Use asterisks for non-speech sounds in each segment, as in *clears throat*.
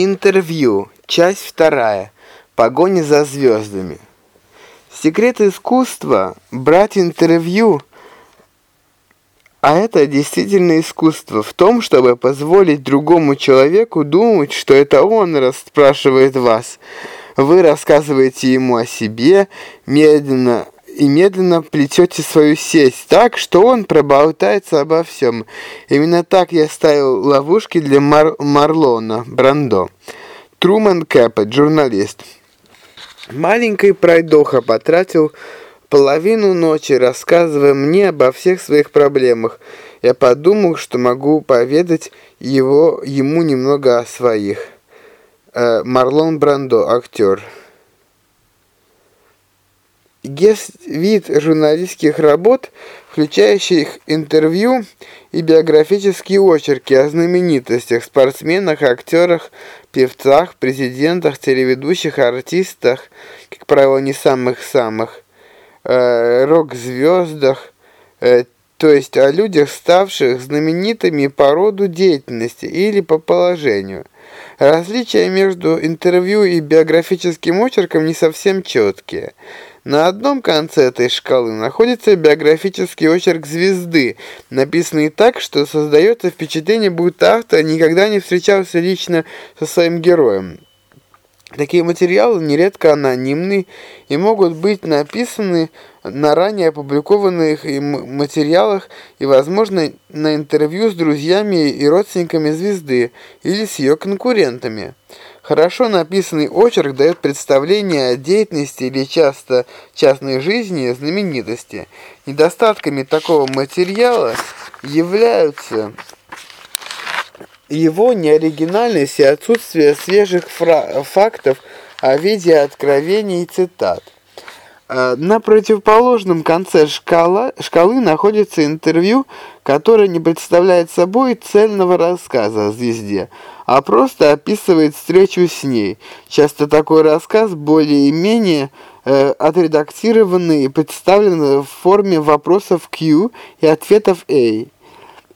Интервью. Часть вторая. Погоня за звездами. Секрет искусства – брать интервью, а это действительно искусство в том, чтобы позволить другому человеку думать, что это он расспрашивает вас. Вы рассказываете ему о себе, медленно и медленно плетете свою сеть так, что он проболтается обо всем. Именно так я ставил ловушки для Мар Марлона Брандо. Труман Кэппет, журналист. Маленький пройдоха потратил половину ночи, рассказывая мне обо всех своих проблемах. Я подумал, что могу поведать его, ему немного о своих. Э, Марлон Брандо, актер. Есть вид журналистских работ, включающих интервью и биографические очерки о знаменитостях, спортсменах, актерах, певцах, президентах, телеведущих, артистах, как правило, не самых-самых, э, рок-звездах, э, то есть о людях, ставших знаменитыми по роду деятельности или по положению. Различия между интервью и биографическим очерком не совсем четкие – на одном конце этой шкалы находится биографический очерк звезды, написанный так, что создается впечатление, будто автор никогда не встречался лично со своим героем. Такие материалы нередко анонимны и могут быть написаны на ранее опубликованных материалах и, возможно, на интервью с друзьями и родственниками звезды или с ее конкурентами. Хорошо написанный очерк дает представление о деятельности или часто частной жизни знаменитости. Недостатками такого материала являются его неоригинальность и отсутствие свежих фактов о виде откровений и цитат. Э, на противоположном конце шкала, шкалы находится интервью, которое не представляет собой цельного рассказа о звезде, а просто описывает встречу с ней. Часто такой рассказ более-менее э, отредактированный и представлен в форме вопросов Q и ответов A.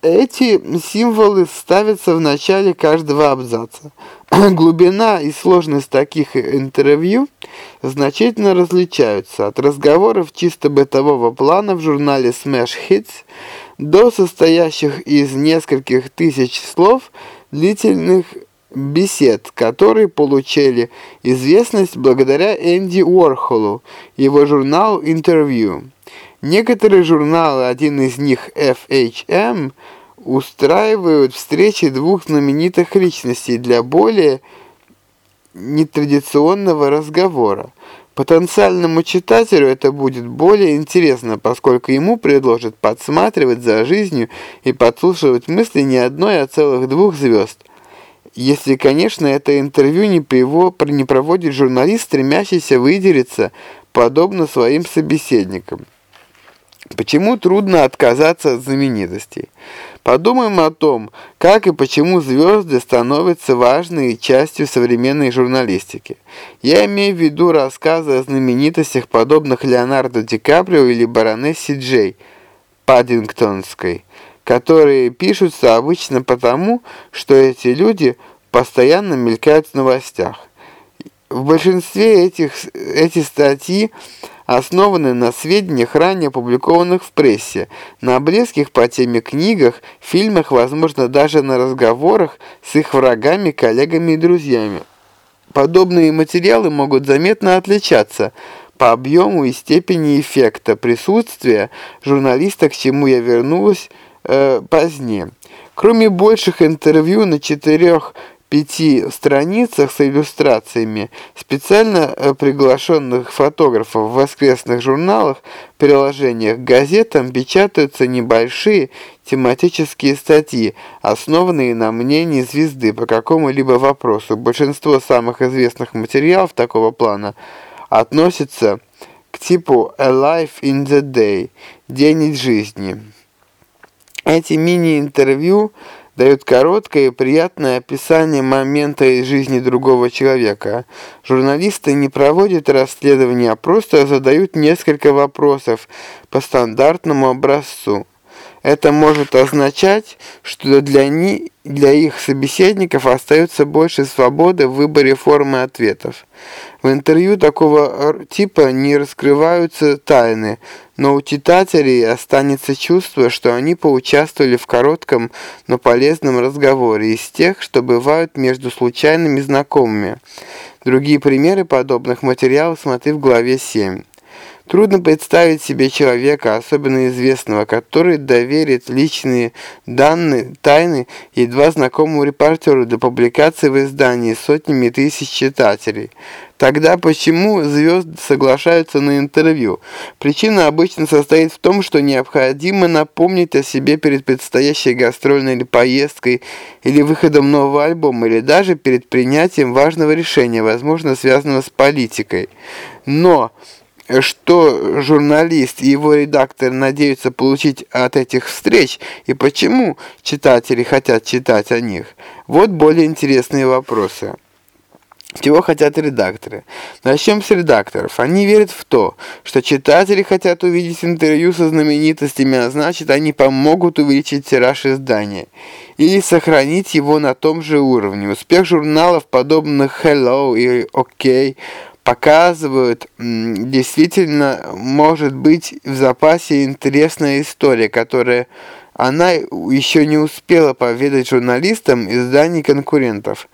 Эти символы ставятся в начале каждого абзаца. *clears throat* Глубина и сложность таких интервью значительно различаются от разговоров чисто бытового плана в журнале Smash Hits до состоящих из нескольких тысяч слов длительных бесед, которые получили известность благодаря Энди Уорхолу, его журналу «Интервью». Некоторые журналы, один из них FHM, устраивают встречи двух знаменитых личностей для более нетрадиционного разговора. Потенциальному читателю это будет более интересно, поскольку ему предложат подсматривать за жизнью и подслушивать мысли не одной, а целых двух звезд. Если, конечно, это интервью не, его, не проводит журналист, стремящийся выделиться, подобно своим собеседникам. Почему трудно отказаться от знаменитостей? Подумаем о том, как и почему звезды становятся важной частью современной журналистики. Я имею в виду рассказы о знаменитостях, подобных Леонардо Ди Каприо или баронессе Джей Паддингтонской, которые пишутся обычно потому, что эти люди постоянно мелькают в новостях. В большинстве этих эти статьи основаны на сведениях, ранее опубликованных в прессе, на близких по теме книгах, фильмах, возможно, даже на разговорах с их врагами, коллегами и друзьями. Подобные материалы могут заметно отличаться по объему и степени эффекта присутствия журналиста, к чему я вернулась э, позднее. Кроме больших интервью на четырех пяти страницах с иллюстрациями специально э, приглашенных фотографов в воскресных журналах, приложениях газетам печатаются небольшие тематические статьи, основанные на мнении звезды по какому-либо вопросу. Большинство самых известных материалов такого плана относятся к типу «A Life in the Day» – «День из жизни». Эти мини-интервью – дают короткое и приятное описание момента из жизни другого человека. Журналисты не проводят расследования, а просто задают несколько вопросов по стандартному образцу. Это может означать, что для, ни, для их собеседников остается больше свободы в выборе формы ответов. В интервью такого типа не раскрываются тайны, но у читателей останется чувство, что они поучаствовали в коротком, но полезном разговоре из тех, что бывают между случайными знакомыми. Другие примеры подобных материалов смотри в главе 7. Трудно представить себе человека, особенно известного, который доверит личные данные, тайны едва знакомому репортеру до публикации в издании сотнями тысяч читателей. Тогда почему звезды соглашаются на интервью? Причина обычно состоит в том, что необходимо напомнить о себе перед предстоящей гастрольной или поездкой, или выходом нового альбома, или даже перед принятием важного решения, возможно, связанного с политикой. Но что журналист и его редактор надеются получить от этих встреч и почему читатели хотят читать о них. Вот более интересные вопросы. Чего хотят редакторы? Начнем с редакторов. Они верят в то, что читатели хотят увидеть интервью со знаменитостями, а значит, они помогут увеличить тираж издания или сохранить его на том же уровне. Успех журналов, подобных Hello и OK, показывают, действительно может быть в запасе интересная история, которая она еще не успела поведать журналистам изданий конкурентов.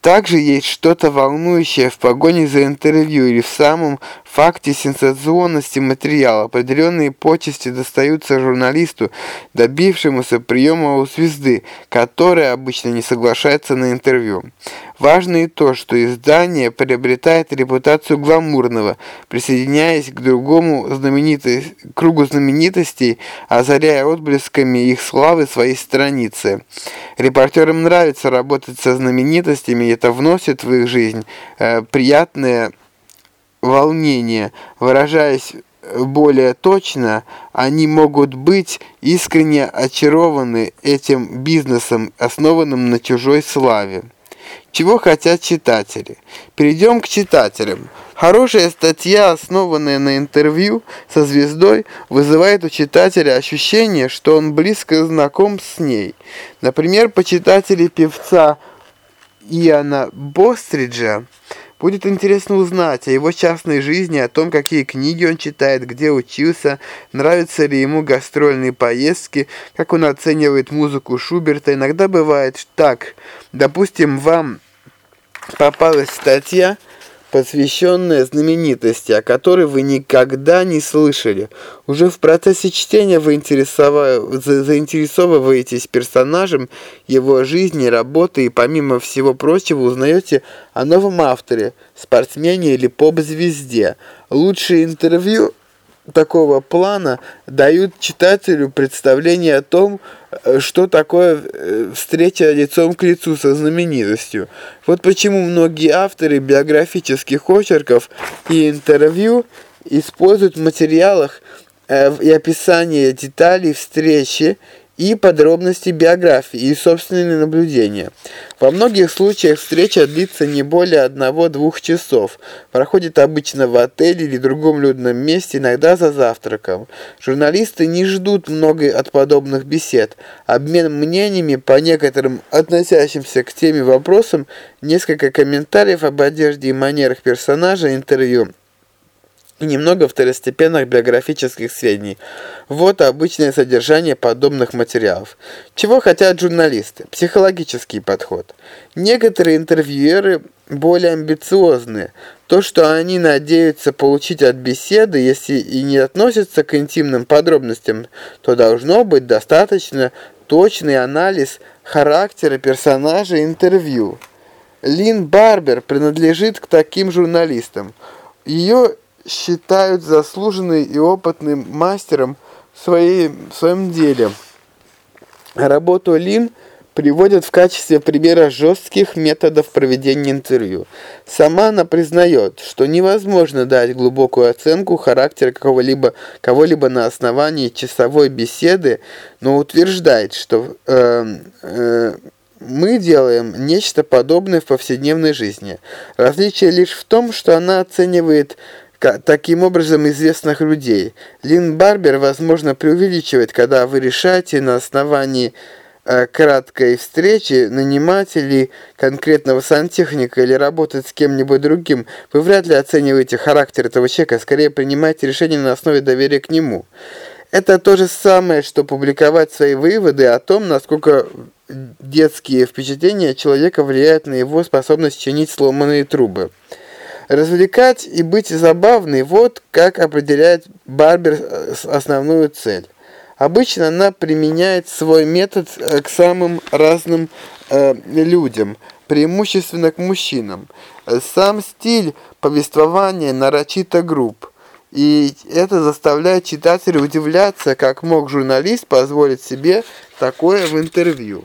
Также есть что-то волнующее в погоне за интервью или в самом факте сенсационности материала. Определенные почести достаются журналисту, добившемуся приема у звезды, которая обычно не соглашается на интервью. Важно и то, что издание приобретает репутацию гламурного, присоединяясь к другому знаменитой, кругу знаменитостей, озаряя отблесками их славы своей страницы. Репортерам нравится работать со знаменитостями, это вносит в их жизнь э, приятное волнение, выражаясь более точно, они могут быть искренне очарованы этим бизнесом, основанным на чужой славе. Чего хотят читатели? Перейдем к читателям. Хорошая статья, основанная на интервью со звездой, вызывает у читателя ощущение, что он близко знаком с ней. Например, почитатели певца Иоанна Бостриджа Будет интересно узнать о его частной жизни, о том, какие книги он читает, где учился, нравятся ли ему гастрольные поездки, как он оценивает музыку Шуберта. Иногда бывает так. Допустим, вам попалась статья посвященная знаменитости, о которой вы никогда не слышали. Уже в процессе чтения вы заинтересовываетесь персонажем, его жизни, работы и помимо всего прочего узнаете о новом авторе, спортсмене или поп-звезде. Лучшее интервью такого плана дают читателю представление о том, э, что такое э, встреча лицом к лицу со знаменитостью. Вот почему многие авторы биографических очерков и интервью используют в материалах э, и описание деталей встречи и подробности биографии и собственные наблюдения. Во многих случаях встреча длится не более одного-двух часов. Проходит обычно в отеле или другом людном месте, иногда за завтраком. Журналисты не ждут много от подобных бесед. Обмен мнениями по некоторым относящимся к теме вопросам, несколько комментариев об одежде и манерах персонажа интервью – немного второстепенных биографических сведений. Вот обычное содержание подобных материалов. Чего хотят журналисты? Психологический подход. Некоторые интервьюеры более амбициозные. То, что они надеются получить от беседы, если и не относятся к интимным подробностям, то должно быть достаточно точный анализ характера персонажа интервью. Лин Барбер принадлежит к таким журналистам. Ее считают заслуженным и опытным мастером в, своей, в своем деле. Работу Лин приводят в качестве примера жестких методов проведения интервью. Сама она признает, что невозможно дать глубокую оценку характера какого-либо кого-либо на основании часовой беседы, но утверждает, что э, э, мы делаем нечто подобное в повседневной жизни. Различие лишь в том, что она оценивает таким образом известных людей. Лин Барбер, возможно, преувеличивает, когда вы решаете на основании э, краткой встречи нанимать ли конкретного сантехника или работать с кем-нибудь другим. Вы вряд ли оцениваете характер этого человека, скорее принимаете решение на основе доверия к нему. Это то же самое, что публиковать свои выводы о том, насколько детские впечатления человека влияют на его способность чинить сломанные трубы. Развлекать и быть забавной – вот как определяет Барбер основную цель. Обычно она применяет свой метод э, к самым разным э, людям, преимущественно к мужчинам. Сам стиль повествования нарочито груб. И это заставляет читателя удивляться, как мог журналист позволить себе такое в интервью.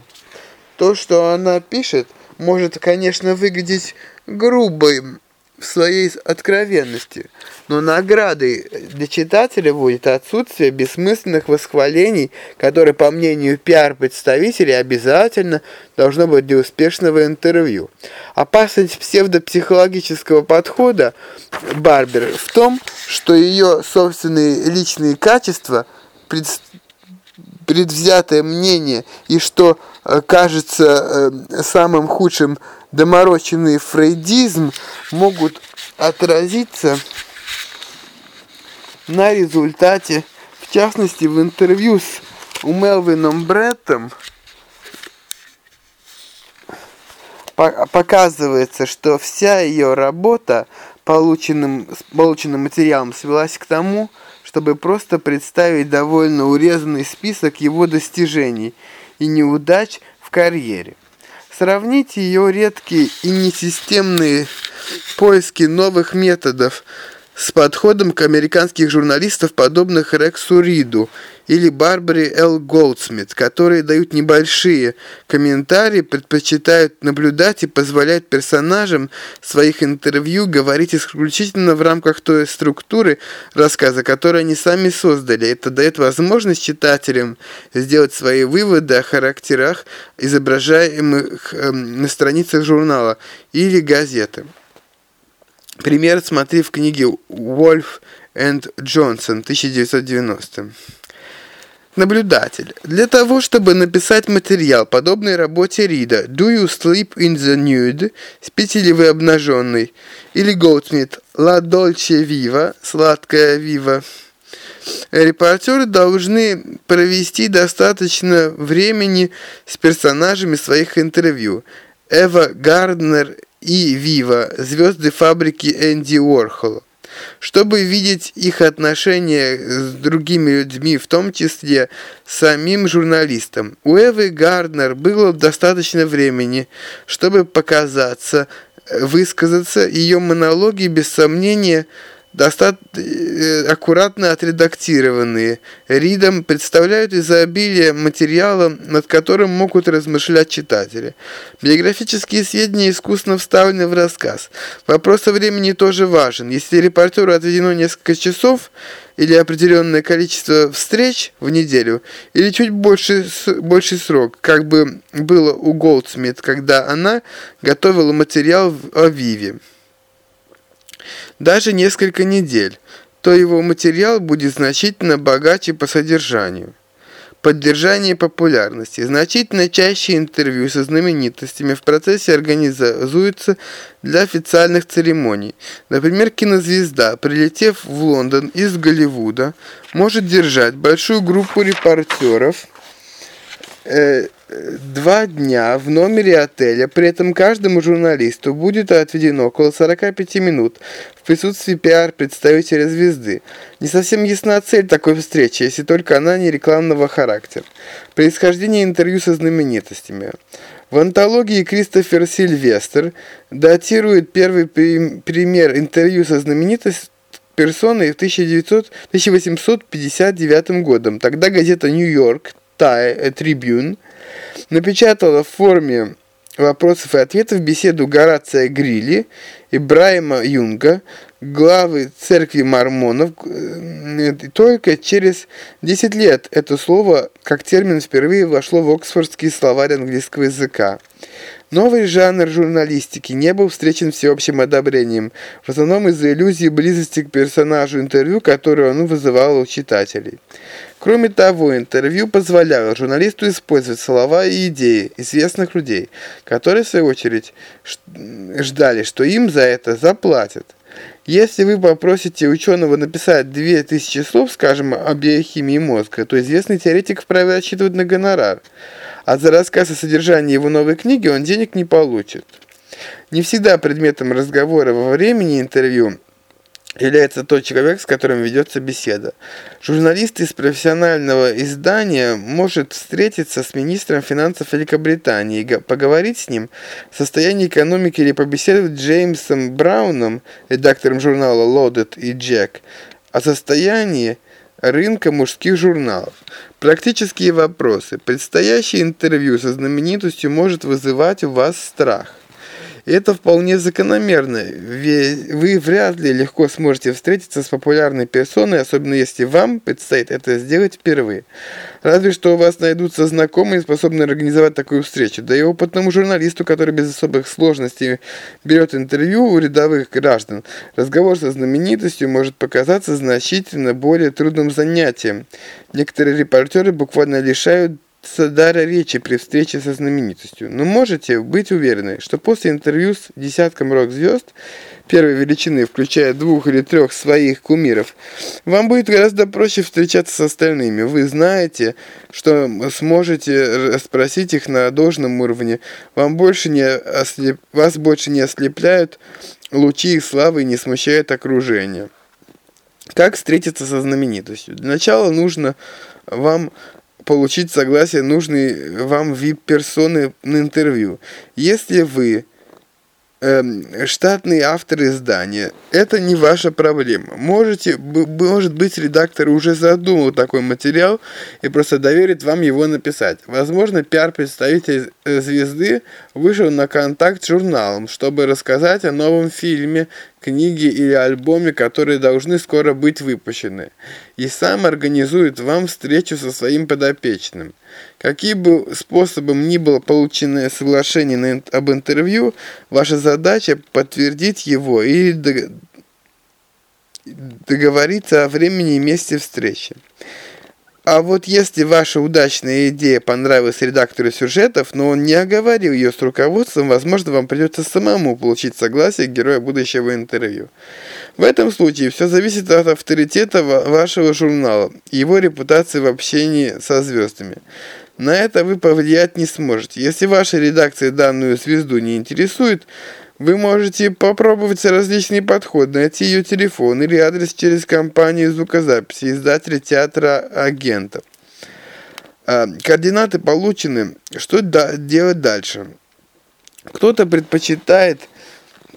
То, что она пишет, может, конечно, выглядеть грубым в своей откровенности, но наградой для читателя будет отсутствие бессмысленных восхвалений, которые, по мнению пиар-представителей, обязательно должно быть для успешного интервью. Опасность псевдопсихологического подхода Барбер в том, что ее собственные личные качества, предвзятое мнение и что э, кажется э, самым худшим доморощенный фрейдизм могут отразиться на результате, в частности в интервью с Мелвином Бреттом, показывается, что вся ее работа полученным, полученным материалом свелась к тому, чтобы просто представить довольно урезанный список его достижений и неудач в карьере. Сравните ее редкие и несистемные поиски новых методов с подходом к американских журналистов, подобных Рексу Риду или Барбаре Л. Голдсмит, которые дают небольшие комментарии, предпочитают наблюдать и позволяют персонажам своих интервью говорить исключительно в рамках той структуры рассказа, которую они сами создали. Это дает возможность читателям сделать свои выводы о характерах, изображаемых эм, на страницах журнала или газеты. Пример смотри в книге «Wolf and Johnson» 1990. Наблюдатель. Для того, чтобы написать материал, подобной работе Рида «Do you sleep in the nude?» «Спите ли вы обнаженный?» или Голдсмит «La dolce viva» «Сладкая вива» Репортеры должны провести достаточно времени с персонажами своих интервью. Эва Гарднер и Вива, звезды фабрики Энди Уорхола. Чтобы видеть их отношения с другими людьми, в том числе самим журналистам, у Эвы Гарднер было достаточно времени, чтобы показаться, высказаться, ее монологи, без сомнения, достаточно э, аккуратно отредактированные. Ридом представляют изобилие материала, над которым могут размышлять читатели. Биографические сведения искусно вставлены в рассказ. Вопрос о времени тоже важен. Если репортеру отведено несколько часов или определенное количество встреч в неделю, или чуть больше, больший срок, как бы было у Голдсмит, когда она готовила материал о Виве даже несколько недель, то его материал будет значительно богаче по содержанию. Поддержание популярности. Значительно чаще интервью со знаменитостями в процессе организуются для официальных церемоний. Например, кинозвезда, прилетев в Лондон из Голливуда, может держать большую группу репортеров, э, два дня в номере отеля, при этом каждому журналисту будет отведено около 45 минут в присутствии пиар-представителя звезды. Не совсем ясна цель такой встречи, если только она не рекламного характера. Происхождение интервью со знаменитостями. В антологии Кристофер Сильвестр датирует первый пример интервью со знаменитостью персоной в 1900, 1859 годом. Тогда газета «Нью-Йорк» Трибюн напечатала в форме вопросов и ответов беседу Горация Грилли и Брайма Юнга, главы церкви мормонов, э, только через 10 лет это слово как термин впервые вошло в Оксфордский словарь английского языка. Новый жанр журналистики не был встречен всеобщим одобрением, в основном из-за иллюзии близости к персонажу интервью, которую он вызывал у читателей. Кроме того, интервью позволяло журналисту использовать слова и идеи известных людей, которые, в свою очередь, ждали, что им за это заплатят. Если вы попросите ученого написать 2000 слов, скажем, о биохимии мозга, то известный теоретик вправе рассчитывать на гонорар, а за рассказ о содержании его новой книги он денег не получит. Не всегда предметом разговора во времени интервью является тот человек, с которым ведется беседа. Журналист из профессионального издания может встретиться с министром финансов Великобритании поговорить с ним в состоянии экономики или побеседовать с Джеймсом Брауном, редактором журнала Loaded и Jack, о состоянии рынка мужских журналов. Практические вопросы. Предстоящее интервью со знаменитостью может вызывать у вас страх. Это вполне закономерно, ведь вы вряд ли легко сможете встретиться с популярной персоной, особенно если вам предстоит это сделать впервые. Разве что у вас найдутся знакомые, способные организовать такую встречу. Да и опытному журналисту, который без особых сложностей берет интервью у рядовых граждан, разговор со знаменитостью может показаться значительно более трудным занятием. Некоторые репортеры буквально лишают дара речи при встрече со знаменитостью. Но можете быть уверены, что после интервью с десятком рок-звезд первой величины, включая двух или трех своих кумиров, вам будет гораздо проще встречаться с остальными. Вы знаете, что сможете спросить их на должном уровне. Вам больше не ослеп... Вас больше не ослепляют лучи их славы и не смущает окружение. Как встретиться со знаменитостью? Для начала нужно вам получить согласие нужной вам VIP-персоны на интервью. Если вы штатный автор издания, это не ваша проблема. Можете, может быть, редактор уже задумал такой материал и просто доверит вам его написать. Возможно, пиар-представитель э, звезды вышел на контакт с журналом, чтобы рассказать о новом фильме, книге или альбоме, которые должны скоро быть выпущены, и сам организует вам встречу со своим подопечным. Какие бы способом ни было полученное соглашение на, об интервью, ваша задача подтвердить его или договориться о времени и месте встречи. А вот если ваша удачная идея понравилась редактору сюжетов, но он не оговорил ее с руководством, возможно, вам придется самому получить согласие героя будущего интервью. В этом случае все зависит от авторитета вашего журнала и его репутации в общении со звездами. На это вы повлиять не сможете. Если ваша редакция данную звезду не интересует, вы можете попробовать различные подходы, найти ее телефон или адрес через компанию звукозаписи, издателя театра агентов. А, координаты получены. Что делать дальше? Кто-то предпочитает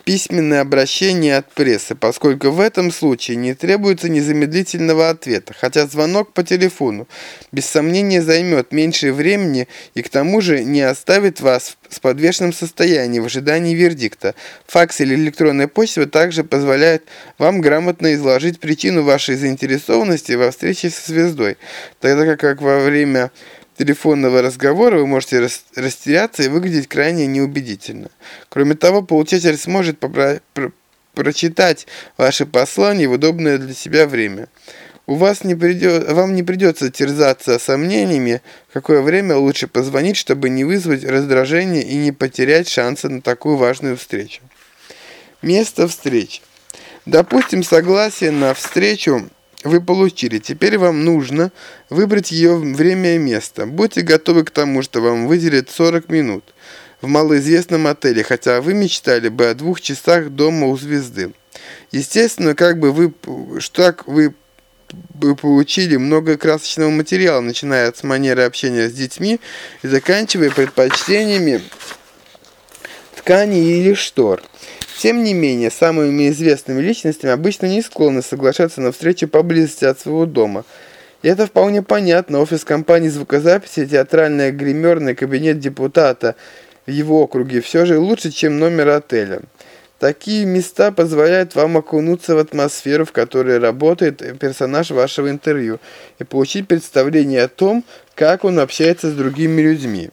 письменное обращение от прессы, поскольку в этом случае не требуется незамедлительного ответа, хотя звонок по телефону без сомнения займет меньше времени и к тому же не оставит вас в подвешенном состоянии в ожидании вердикта. Факс или электронная почта также позволяет вам грамотно изложить причину вашей заинтересованности во встрече со звездой, тогда как во время телефонного разговора вы можете растеряться и выглядеть крайне неубедительно. Кроме того, получатель сможет прочитать ваше послание в удобное для себя время. У вас не придет, вам не придется терзаться сомнениями, какое время лучше позвонить, чтобы не вызвать раздражение и не потерять шансы на такую важную встречу. Место встречи. Допустим, согласие на встречу вы получили. Теперь вам нужно выбрать ее время и место. Будьте готовы к тому, что вам выделят 40 минут в малоизвестном отеле, хотя вы мечтали бы о двух часах дома у звезды. Естественно, как бы вы, что так вы бы получили много красочного материала, начиная с манеры общения с детьми и заканчивая предпочтениями ткани или штор. Тем не менее, самыми известными личностями обычно не склонны соглашаться на встречи поблизости от своего дома. И это вполне понятно. Офис компании звукозаписи, театральная гримерная, кабинет депутата в его округе все же лучше, чем номер отеля. Такие места позволяют вам окунуться в атмосферу, в которой работает персонаж вашего интервью, и получить представление о том, как он общается с другими людьми.